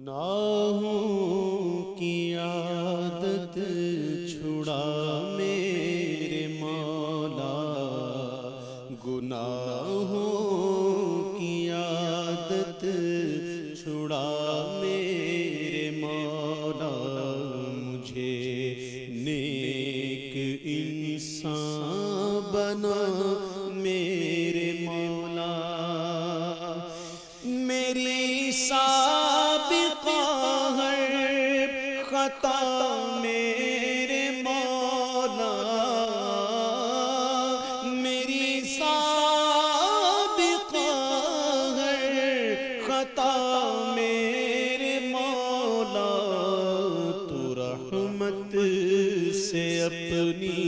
گناہوں کی عادت چھڑا میرے مولا۔ گناہوں کی عادت چھڑا میرے مولا۔ مجھے نیک انسان بنا میرے اپنی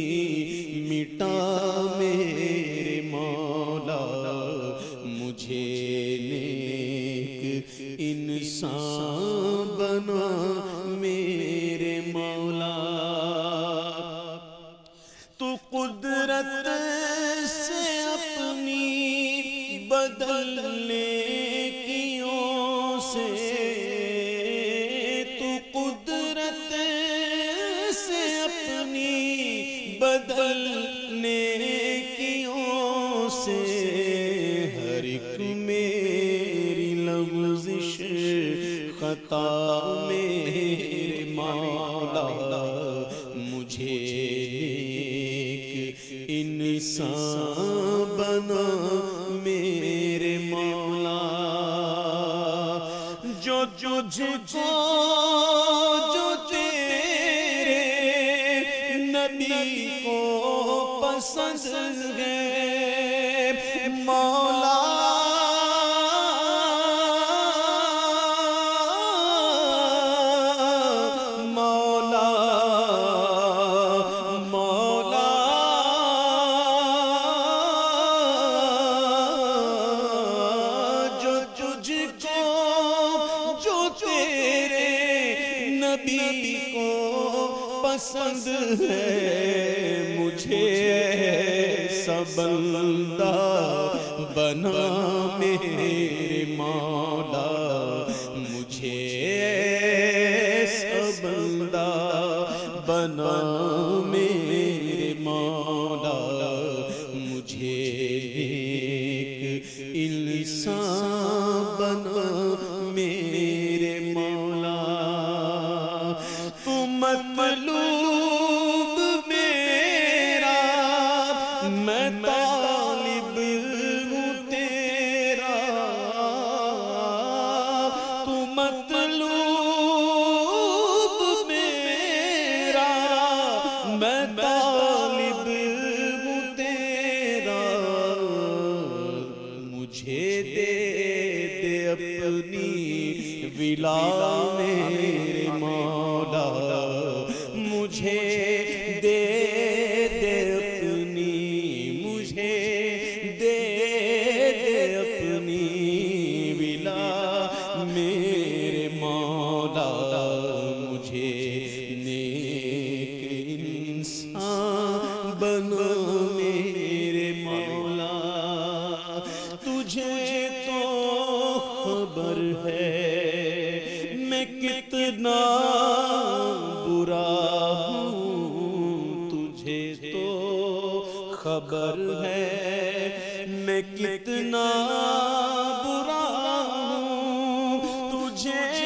مٹا میرے مولا، مجھے نیک انسان بنا میرے مولا۔ تو قدرت سے اپنی بدلنے کیوں سے سے ہر ایک میری لغزش خطا میرے مولا مجھے ایک انسان بنا میرے مولا جو تجھ کو، جو تیرے نبی کو پسند ہے نبی کو پسند ہے مجھے سبندہ بنا میرے مولا مجھے سبندہ بنا میرے مجھے دے دے اپنی ولا میرے مولا۔ مجھے دے دے اپنی، مجھے دے دے اپنی ولا میرے مولا، مجھے نیک انسان بنا برا ہوں تجھے تو خبر ہے میں کتنا برا ہوں تجھے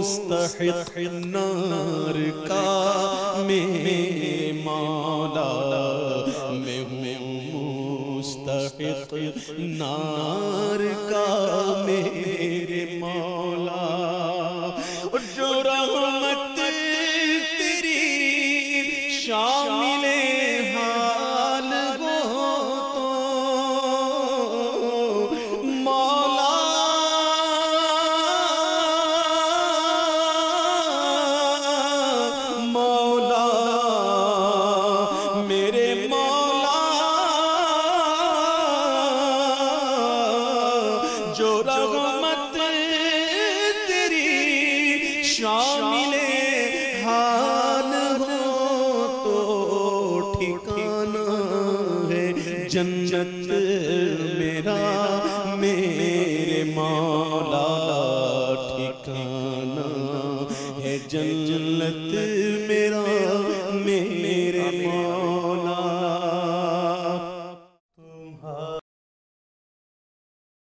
مستحق نار کا میں مولا میں ہوں مستحق نار کا۔ جنت میرا میرے مولا ٹھکانا ہے جنت